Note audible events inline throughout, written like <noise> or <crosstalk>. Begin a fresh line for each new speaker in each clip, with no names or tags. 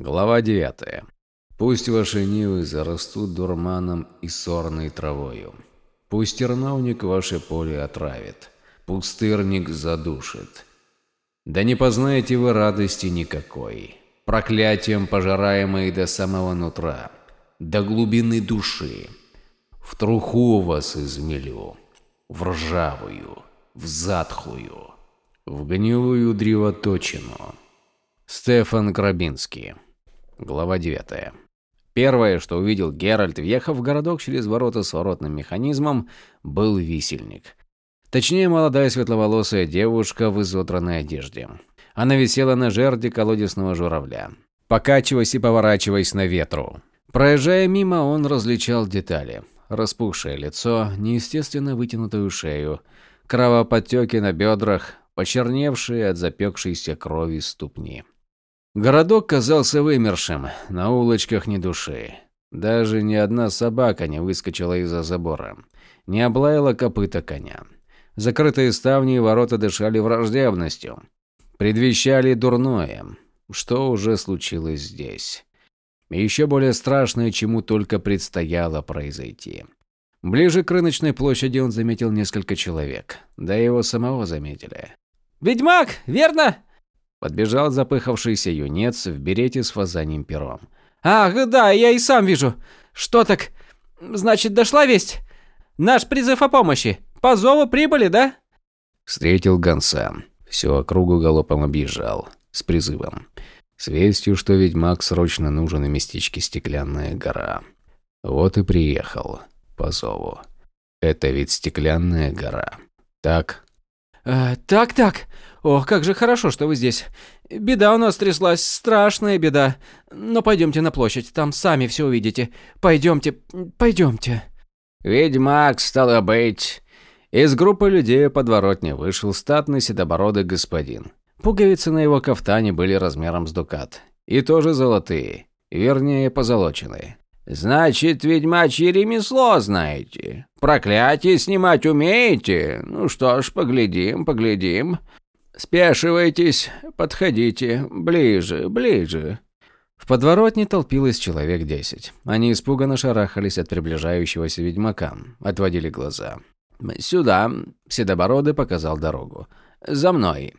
Глава 9. Пусть ваши нивы зарастут дурманом и сорной травою. Пусть терновник ваше поле отравит, пустырник задушит. Да не познаете вы радости никакой, проклятием пожираемой до самого нутра, до глубины души. В труху вас измелю, в ржавую, в затхлую, в гнилую древоточину. Стефан Грабинский Глава 9. Первое, что увидел Геральт, въехав в городок через ворота с воротным механизмом, был висельник. Точнее, молодая светловолосая девушка в изодранной одежде. Она висела на жерди колодесного журавля, покачиваясь и поворачиваясь на ветру. Проезжая мимо, он различал детали. Распухшее лицо, неестественно вытянутую шею, кровоподтеки на бедрах, почерневшие от запекшейся крови ступни. Городок казался вымершим, на улочках ни души. Даже ни одна собака не выскочила из-за забора, не облаяла копыта коня. Закрытые ставни и ворота дышали враждебностью, предвещали дурное, что уже случилось здесь. И еще более страшное, чему только предстояло произойти. Ближе к рыночной площади он заметил несколько человек, да его самого заметили.
«Ведьмак, верно?»
Подбежал запыхавшийся юнец в берете с фазаньим пером.
«Ах, да, я и сам вижу. Что так? Значит, дошла весть? Наш призыв о помощи. По зову прибыли, да?»
Встретил гонца. Всю округу галопом объезжал. С призывом. С вестью, что ведьмак срочно нужен в местечке Стеклянная гора. Вот и приехал. По зову. Это ведь Стеклянная гора. Так?
Э, так, так. Ох, как же хорошо, что вы здесь. Беда у нас тряслась, страшная беда. Но пойдемте на площадь, там сами все увидите. Пойдемте, пойдемте.
Ведьмак, стало быть. Из группы людей подворотни вышел статный седобородый господин. Пуговицы на его кафтане были размером с дукат. И тоже золотые. Вернее, позолоченные. «Значит, ведьмачье ремесло знаете? Проклятие снимать умеете? Ну что ж, поглядим, поглядим. Спешивайтесь, подходите, ближе, ближе». В подворотне толпилось человек десять. Они испуганно шарахались от приближающегося ведьмака, отводили глаза. «Сюда», — Седобородый показал дорогу. «За мной».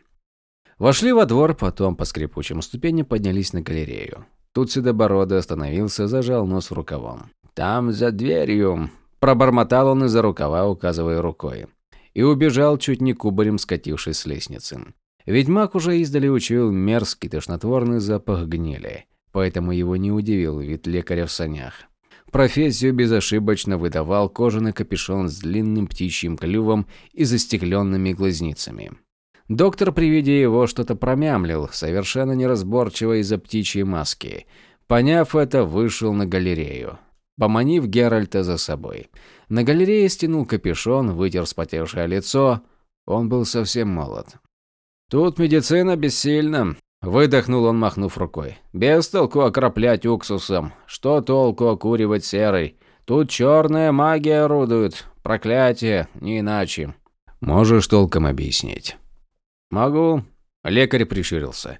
Вошли во двор, потом по скрипучим ступеням поднялись на галерею. Тут Седобородый остановился, зажал нос рукавом. «Там, за дверью», – пробормотал он из-за рукава, указывая рукой и убежал, чуть не кубарем скатившись с лестницы. Ведьмак уже издали учуял мерзкий тошнотворный запах гнили, поэтому его не удивил вид лекаря в санях. Профессию безошибочно выдавал кожаный капюшон с длинным птичьим клювом и застекленными глазницами. Доктор при виде его что-то промямлил, совершенно неразборчиво из-за птичьей маски. Поняв это, вышел на галерею поманив Геральта за собой. На галерее стянул капюшон, вытер вспотевшее лицо. Он был совсем молод. «Тут медицина бессильна», – выдохнул он, махнув рукой. «Без толку окроплять уксусом. Что толку окуривать серой? Тут черная магия орудует. Проклятие, не иначе». «Можешь толком объяснить?» «Могу». Лекарь прищурился.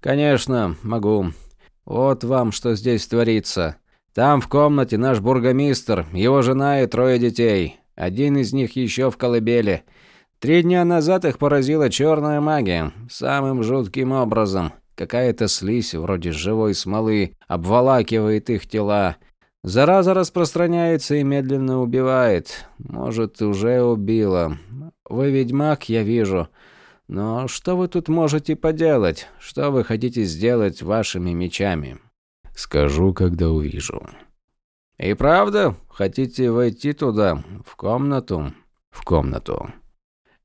«Конечно, могу. Вот вам, что здесь творится. Там в комнате наш бургомистр, его жена и трое детей. Один из них еще в колыбели. Три дня назад их поразила черная магия. Самым жутким образом. Какая-то слизь, вроде живой смолы, обволакивает их тела. Зараза распространяется и медленно убивает. Может, уже убила. Вы ведьмак, я вижу. Но что вы тут можете поделать? Что вы хотите сделать вашими мечами? Скажу, когда увижу. И правда, хотите войти туда, в комнату? В комнату.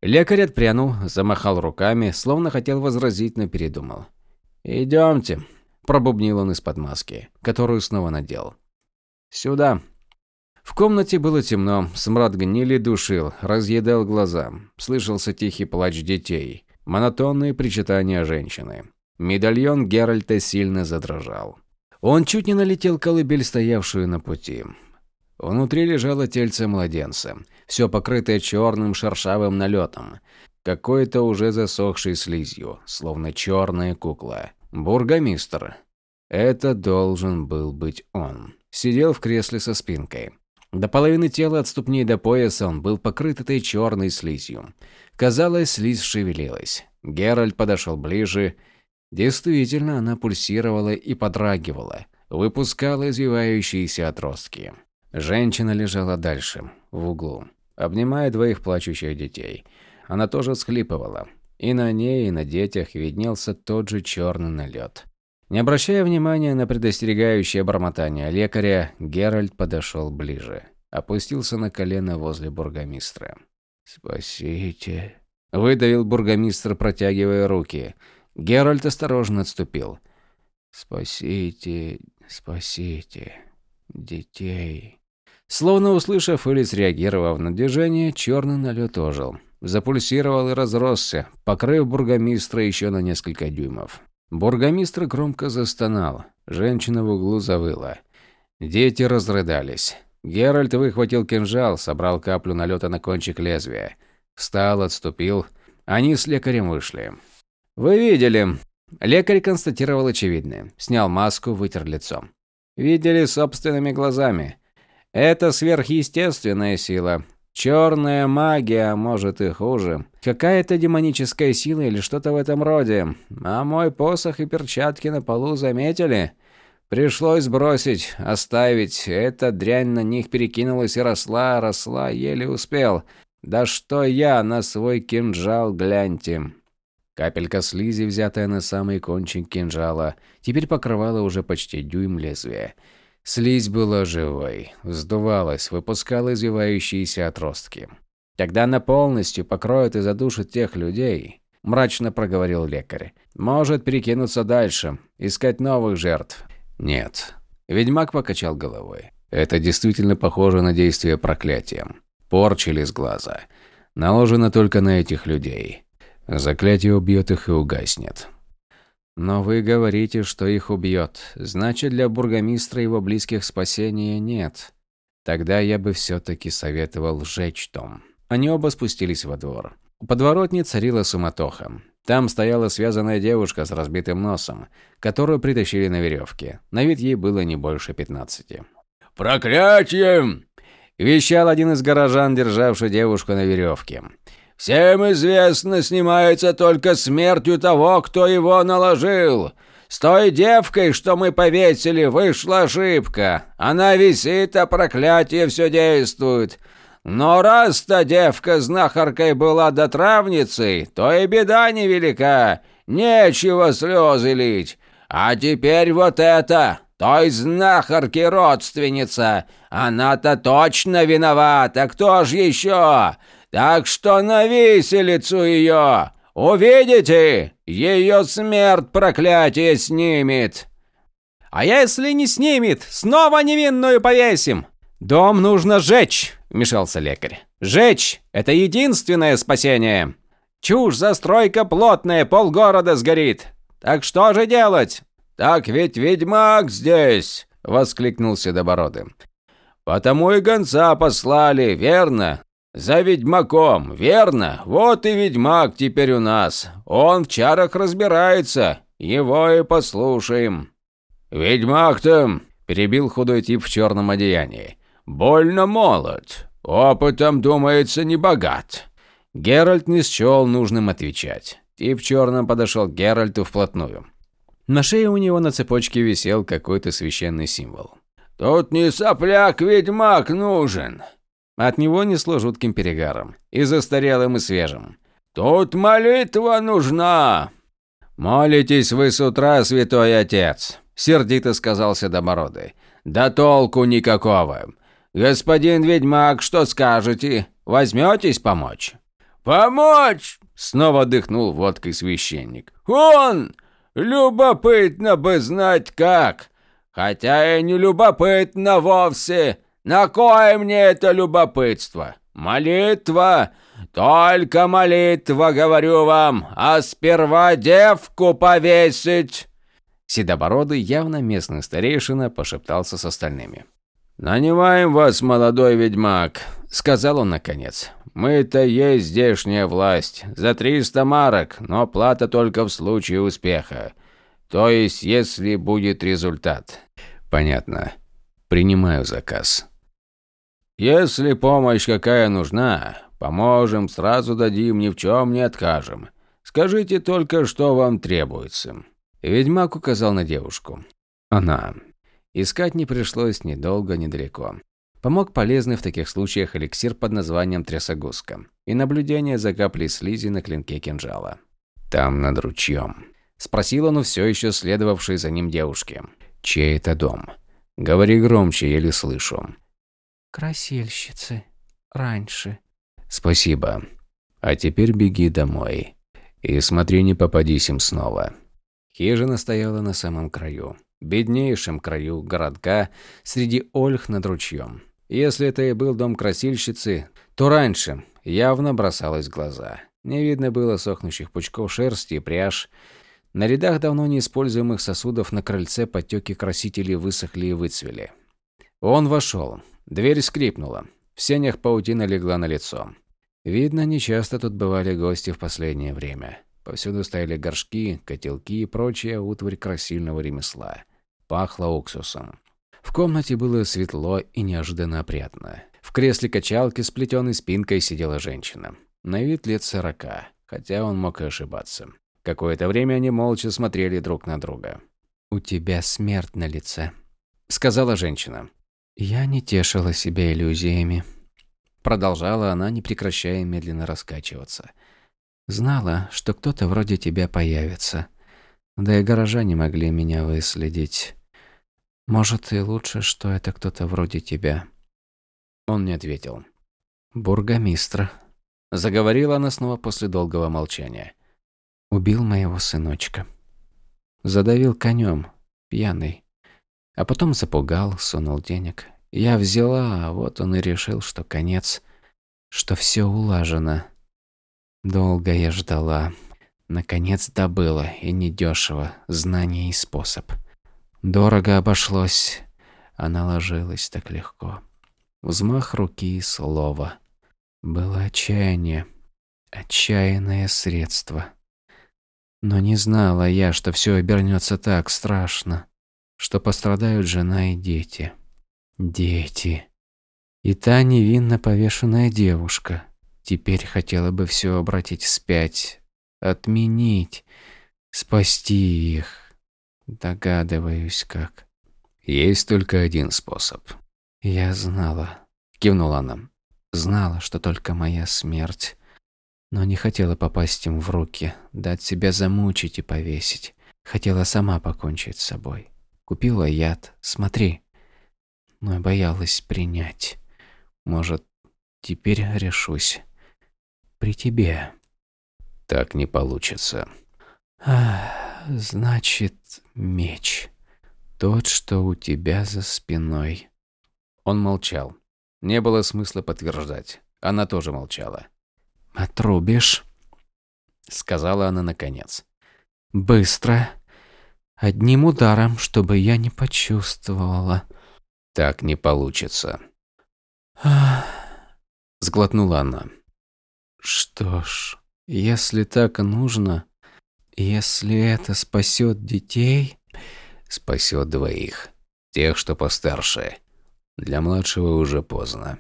Лекарь отпрянул, замахал руками, словно хотел возразить, но передумал. «Идемте», – пробубнил он из-под маски, которую снова надел. «Сюда». В комнате было темно, смрад гнили душил, разъедал глаза. Слышался тихий плач детей, монотонные причитания женщины. Медальон Геральта сильно задрожал. Он чуть не налетел колыбель, стоявшую на пути. Внутри лежало тельце младенца, все покрытое черным шершавым налетом, какой-то уже засохшей слизью, словно черная кукла. Бургомистр. Это должен был быть он. Сидел в кресле со спинкой. До половины тела от ступней до пояса он был покрыт этой черной слизью. Казалось, слизь шевелилась. Геральт подошел ближе. Действительно, она пульсировала и подрагивала, выпускала извивающиеся отростки. Женщина лежала дальше, в углу, обнимая двоих плачущих детей. Она тоже схлипывала. И на ней, и на детях виднелся тот же черный налет. Не обращая внимания на предостерегающее бормотание лекаря, Геральт подошел ближе. Опустился на колено возле бургомистра. «Спасите!» – выдавил бургомистр, протягивая руки. Геральт осторожно отступил. «Спасите, спасите детей!» Словно услышав или среагировав на движение, черный налет ожил. Запульсировал и разросся, покрыв бургомистра еще на несколько дюймов. Бургомистр громко застонал. Женщина в углу завыла. Дети разрыдались. Геральт выхватил кинжал, собрал каплю налета на кончик лезвия. Встал, отступил. Они с лекарем вышли. «Вы видели?» Лекарь констатировал очевидное. Снял маску, вытер лицо. «Видели собственными глазами. Это сверхъестественная сила. Черная магия, может и хуже. Какая-то демоническая сила или что-то в этом роде. А мой посох и перчатки на полу заметили? Пришлось бросить, оставить. Эта дрянь на них перекинулась и росла, росла, еле успел. Да что я на свой кинжал гляньте. Капелька слизи, взятая на самый кончик кинжала, теперь покрывала уже почти дюйм лезвия. Слизь была живой, вздувалась, выпускала извивающиеся отростки. «Когда она полностью покроет и задушит тех людей», – мрачно проговорил лекарь, – «может перекинуться дальше, искать новых жертв». «Нет». Ведьмак покачал головой. «Это действительно похоже на действие проклятия. Порчили с глаза. Наложено только на этих людей. Заклятие убьет их и угаснет. Но вы говорите, что их убьет. Значит, для бургомистра его близких спасения нет. Тогда я бы все-таки советовал сжечь дом. Они оба спустились во двор. У подворотни царила суматоха. Там стояла связанная девушка с разбитым носом, которую притащили на веревке. На вид ей было не больше пятнадцати.
«Проклятие!» – вещал один из горожан, державший девушку на веревке. Всем известно, снимается только смертью того, кто его наложил. С той девкой, что мы повесили, вышла ошибка. Она висит, а проклятие все действует. Но раз та девка знахаркой была дотравницей, то и беда невелика. Нечего слезы лить. А теперь вот это, той знахарки родственница. Она-то точно виновата, кто ж еще? Так что на виселицу ее! Увидите? Ее смерть проклятие снимет!»
«А если не снимет, снова невинную повесим!» «Дом нужно сжечь!» – вмешался лекарь. «Жечь – это единственное спасение! Чушь, застройка плотная, полгорода сгорит! Так что же делать?»
«Так ведь ведьмак здесь!» – воскликнул Седобородый. «Потому и гонца послали, верно? «За ведьмаком, верно? Вот и ведьмак теперь у нас. Он в чарах разбирается. Его и послушаем». «Ведьмак-то», – перебил худой тип в черном одеянии, – «больно молод. Опытом, думается, не богат». Геральт не счел нужным отвечать. Тип в черном подошел к Геральту вплотную. На шее у него на цепочке висел какой-то священный символ. «Тут не сопляк-ведьмак нужен»,
от него несло жутким перегаром. И застарелым, и свежим.
«Тут молитва нужна!»
«Молитесь вы с утра, святой отец!» – сердито сказал Седобородый. «Да толку никакого! Господин ведьмак, что скажете? Возьметесь помочь?»
«Помочь!»
– снова дыхнул водкой священник.
«Он! Любопытно бы знать как! Хотя и не любопытно вовсе!» На кое мне это любопытство? Молитва, только молитва, говорю вам, а сперва девку повесить!»
Седобородый, явно местный старейшина, пошептался с остальными.
«Нанимаем вас, молодой ведьмак», — сказал он наконец. «Мы-то есть здешняя власть. За триста марок, но плата только в случае успеха. То есть, если будет результат.
Понятно. Принимаю заказ.
Если помощь какая нужна, поможем, сразу дадим, ни в чем не откажем. Скажите только, что вам требуется.
Ведьмак указал на девушку. Она. Искать не пришлось ни долго, ни далеко. Помог полезный в таких случаях эликсир под названием трясогузка и наблюдение за каплей слизи на клинке кинжала. «Там над ручьем», – спросил он у все еще следовавшей за ним девушки. «Чей это дом? Говори громче, еле слышу».
«Красильщицы. Раньше».
«Спасибо. А теперь беги домой. И смотри, не попадись им снова». Хижина стояла на самом краю, беднейшем краю городка, среди ольх над ручьем. Если это и был дом красильщицы, то раньше явно бросалось в глаза. Не видно было сохнущих пучков шерсти и пряж. На рядах давно неиспользуемых сосудов на крыльце потеки красителей высохли и выцвели. Он вошел. Дверь скрипнула. В сенях паутина легла на лицо. Видно, нечасто тут бывали гости в последнее время. Повсюду стояли горшки, котелки и прочая утварь красильного ремесла. Пахло уксусом. В комнате было светло и неожиданно опрятно. В кресле качалки с плетеной спинкой сидела женщина. На вид лет сорока, хотя он мог и ошибаться. Какое-то время они молча смотрели друг на друга. «У тебя смерть на лице», — сказала женщина. «Я не тешила себя иллюзиями». Продолжала она, не прекращая медленно раскачиваться. «Знала, что кто-то вроде тебя появится. Да и горожане могли меня выследить. Может, и лучше, что это кто-то вроде тебя. Он не ответил. Бургомистр. Заговорила она снова после долгого молчания. Убил моего сыночка. Задавил конем, пьяный. А потом запугал, сунул денег. Я взяла, а вот он и решил, что конец, что все улажено. Долго я ждала. Наконец добыла, и недешево, знание и способ. Дорого обошлось, а наложилось так легко. Взмах руки и слово. Было отчаяние, отчаянное средство. Но не знала я, что все обернется так страшно, что пострадают жена и дети. Дети. И та невинно повешенная девушка. Теперь хотела бы все обратить вспять, отменить, спасти их. Догадываюсь, как. Есть только один способ. Я знала, кивнула она. Знала, что только моя смерть. Но не хотела попасть им в руки, дать себя замучить и повесить. Хотела сама покончить с собой. Купила яд, смотри. Но боялась принять. Может, теперь решусь. При тебе. Так не получится. Ах. Значит, меч. Тот, что у тебя за спиной. Он молчал. Не было смысла подтверждать. Она тоже молчала. «Отрубишь?» Сказала она наконец. «Быстро. Одним ударом, чтобы я не почувствовала». «Так не получится». <sighs> Сглотнула она. «Что ж, если так нужно, если это спасет детей... Спасет двоих. Тех, что постарше. Для младшего уже поздно.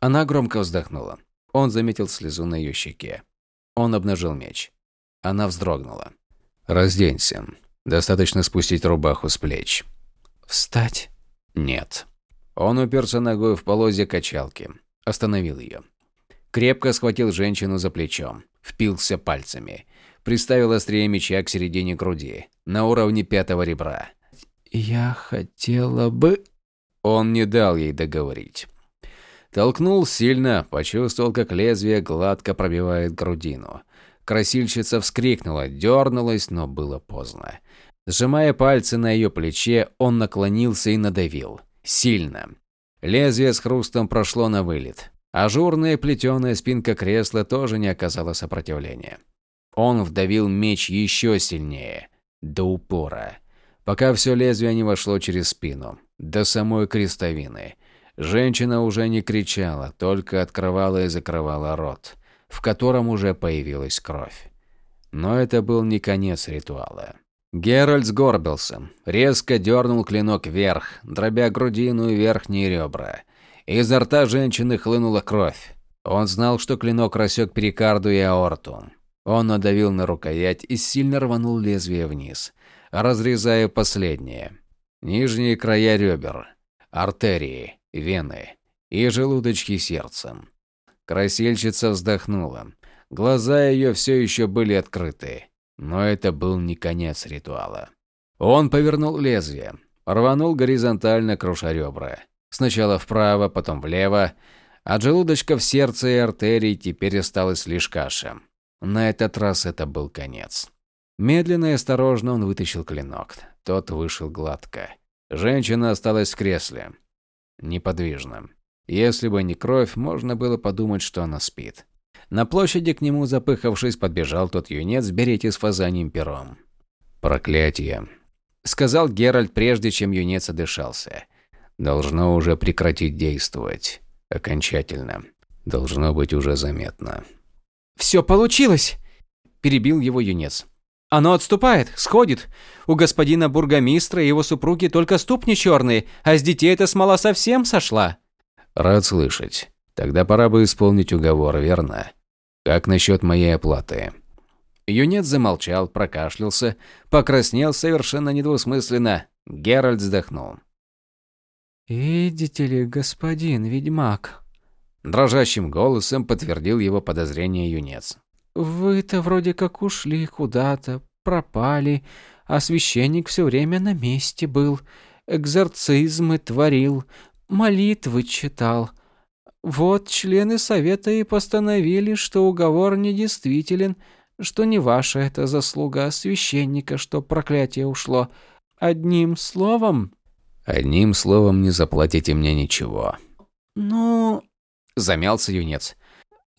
Она громко вздохнула. Он заметил слезу на ее щеке. Он обнажил меч. Она вздрогнула. «Разденься. Достаточно спустить рубаху с плеч». «Встать?» «Нет». Он уперся ногой в полозья качалки. Остановил ее. Крепко схватил женщину за плечом. Впился пальцами приставил острие меча к середине груди, на уровне пятого ребра. «Я хотела бы...» Он не дал ей договорить. Толкнул сильно, почувствовал, как лезвие гладко пробивает грудину. Красильщица вскрикнула, дернулась, но было поздно. Сжимая пальцы на ее плече, он наклонился и надавил. Сильно. Лезвие с хрустом прошло на вылет. Ажурная плетеная спинка кресла тоже не оказала сопротивления. Он вдавил меч еще сильнее, до упора, пока все лезвие не вошло через спину, до самой крестовины. Женщина уже не кричала, только открывала и закрывала рот, в котором уже появилась кровь. Но это был не конец ритуала. Геральт сгорбился, резко дернул клинок вверх, дробя грудину и верхние ребра. Изо рта женщины хлынула кровь. Он знал, что клинок рассек перикарду и аорту. Он надавил на рукоять и сильно рванул лезвие вниз, разрезая последнее. Нижние края ребер, артерии, вены и желудочки сердца. Красильщица вздохнула. Глаза ее все еще были открыты. Но это был не конец ритуала. Он повернул лезвие, рванул горизонтально, круша ребра. Сначала вправо, потом влево. От желудочка в сердце и артерий теперь осталась лишь каша. На этот раз это был конец. Медленно и осторожно он вытащил клинок. Тот вышел гладко. Женщина осталась в кресле. Неподвижно. Если бы не кровь, можно было подумать, что она спит. На площади к нему, запыхавшись, подбежал тот юнец в берете с фазаньим пером. «Проклятие!» – сказал Геральт, прежде чем юнец одышался. «Должно уже прекратить действовать. Окончательно. Должно быть уже заметно».
«Все получилось!» – перебил его юнец. «Оно отступает, сходит. У господина бургомистра и его супруги только ступни черные, а с детей эта смола совсем сошла».
«Рад слышать. Тогда пора бы исполнить уговор, верно? Как насчет моей оплаты? Юнец замолчал, прокашлялся, покраснел совершенно недвусмысленно. Геральт вздохнул.
«Видите ли, господин ведьмак?»
Дрожащим голосом подтвердил его подозрение юнец.
«Вы-то вроде как ушли куда-то, пропали, а священник все время на месте был, экзорцизмы творил, молитвы читал. Вот члены совета и постановили, что уговор недействителен, что не ваша это заслуга а священника, что проклятие ушло. Одним словом...
Одним словом не заплатите мне ничего.
Ну...
Замялся юнец.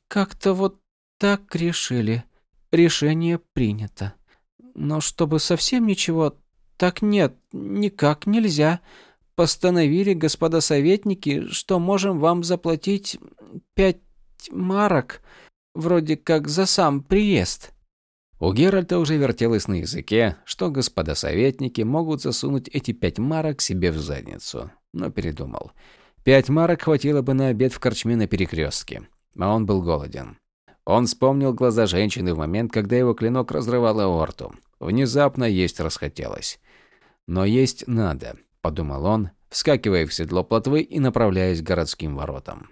Как-то вот так решили. Решение принято. Но чтобы совсем ничего... Так нет, никак нельзя постановили, господа советники, что можем вам заплатить пять марок, вроде как за сам приезд».
У Геральта уже вертелось на языке, что господа советники могут засунуть эти пять марок себе в задницу, но передумал. Пять марок хватило бы на обед в корчме на перекрестке, а он был голоден. Он вспомнил глаза женщины в момент, когда его клинок разрывал аорту. Внезапно есть расхотелось. Но есть надо. – подумал он, вскакивая в седло плотвы и направляясь к городским воротам.